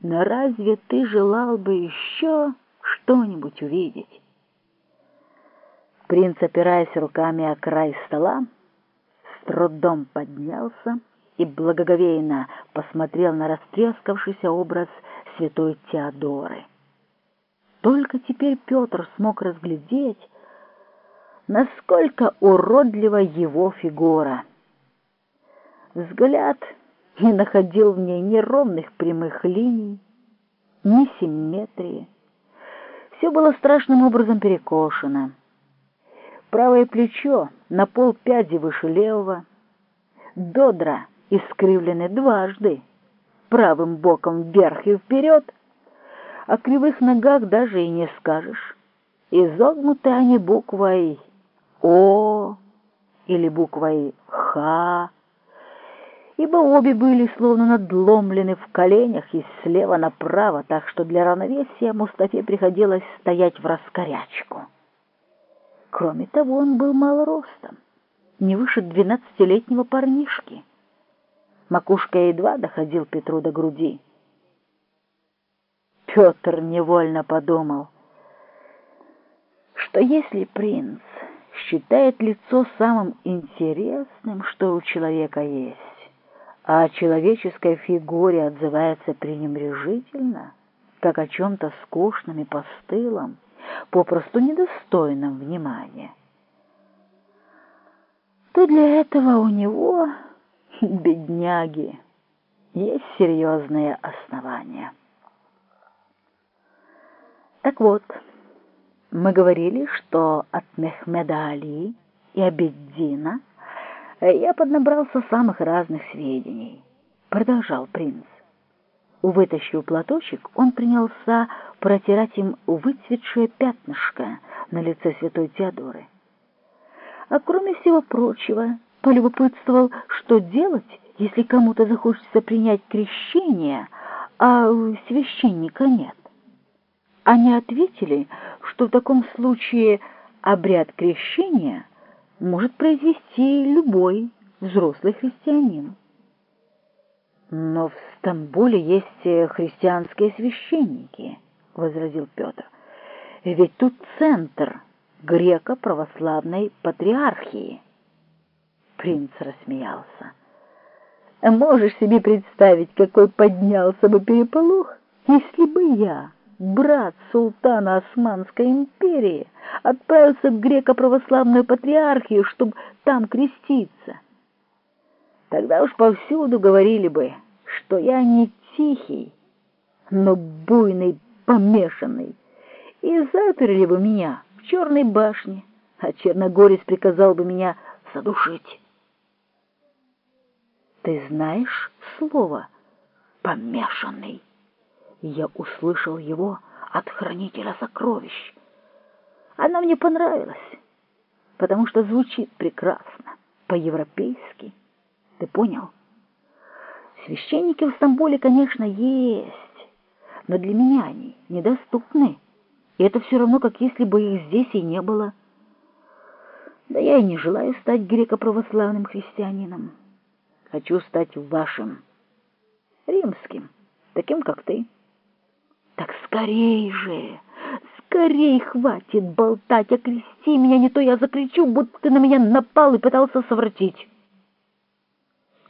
Но разве ты желал бы еще что-нибудь увидеть? Принц, опираясь руками о край стола, с трудом поднялся и благоговейно посмотрел на растрескавшийся образ святой Теодоры. Только теперь Петр смог разглядеть, насколько уродлива его фигура. Взгляд не находил в ней ни ровных прямых линий, ни симметрии. Все было страшным образом перекошено. Правое плечо на пол пяди выше левого, додра искривлены дважды, правым боком вверх и вперед, о кривых ногах даже и не скажешь. Изогнуты они буквой «О» или буквой «Х», ибо обе были словно надломлены в коленях и слева направо, так что для равновесия Мустафе приходилось стоять в раскорячку. Кроме того, он был мало ростом, не выше двенадцатилетнего парнишки. Макушка едва доходил Петру до груди. Петр невольно подумал, что если принц считает лицо самым интересным, что у человека есть, а о человеческой фигуре отзывается пренебрежительно, как о чем-то скучном и постылом, попросту недостойном внимания, то для этого у него, бедняги, есть серьезные основания. Так вот, мы говорили, что от Мехмеда Али и Абеддина я поднабрался самых разных сведений. Продолжал принц. Вытащив платочек, он принялся протирать им выцветшее пятнышко на лице святой Теодоры. А кроме всего прочего, полюбопытствовал, что делать, если кому-то захочется принять крещение, а священника нет. Они ответили, что в таком случае обряд крещения может произвести любой взрослый христианин. Но в Стамбуле есть христианские священники, возразил Петр. Ведь тут центр греко-православной патриархии. Принц рассмеялся. Можешь себе представить, какой поднялся бы переполох, если бы я брат султана Османской империи, отправился в греко-православную патриархию, чтобы там креститься. Тогда уж повсюду говорили бы, что я не тихий, но буйный, помешанный, и заперли бы меня в черной башне, а Черногорец приказал бы меня задушить. Ты знаешь слово «помешанный»? я услышал его от хранителя сокровищ. Она мне понравилась, потому что звучит прекрасно, по-европейски. Ты понял? Священники в Стамбуле, конечно, есть, но для меня они недоступны. И это все равно, как если бы их здесь и не было. Да я и не желаю стать греко-православным христианином. Хочу стать вашим, римским, таким, как ты. Так скорей же, скорей хватит болтать, окрести меня, не то я закричу, будто ты на меня напал и пытался совратить.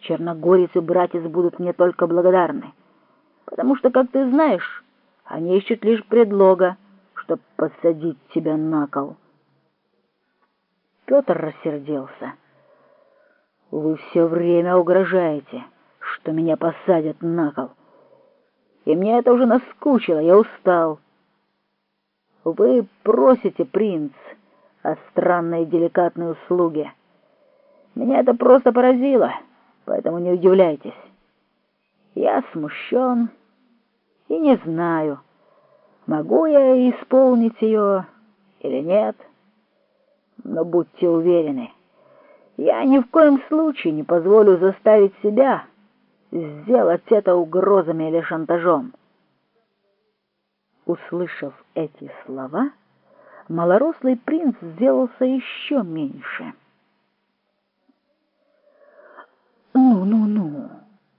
Черногорец и братец будут мне только благодарны, потому что, как ты знаешь, они ищут лишь предлога, чтобы посадить тебя на кол. Петр рассердился. Вы все время угрожаете, что меня посадят на кол и мне это уже наскучило, я устал. Вы просите, принц, о странной деликатной услуге. Меня это просто поразило, поэтому не удивляйтесь. Я смущен и не знаю, могу я исполнить ее или нет. Но будьте уверены, я ни в коем случае не позволю заставить себя сделать это угрозами или шантажом. Услышав эти слова, малорослый принц сделался еще меньше. «Ну-ну-ну!»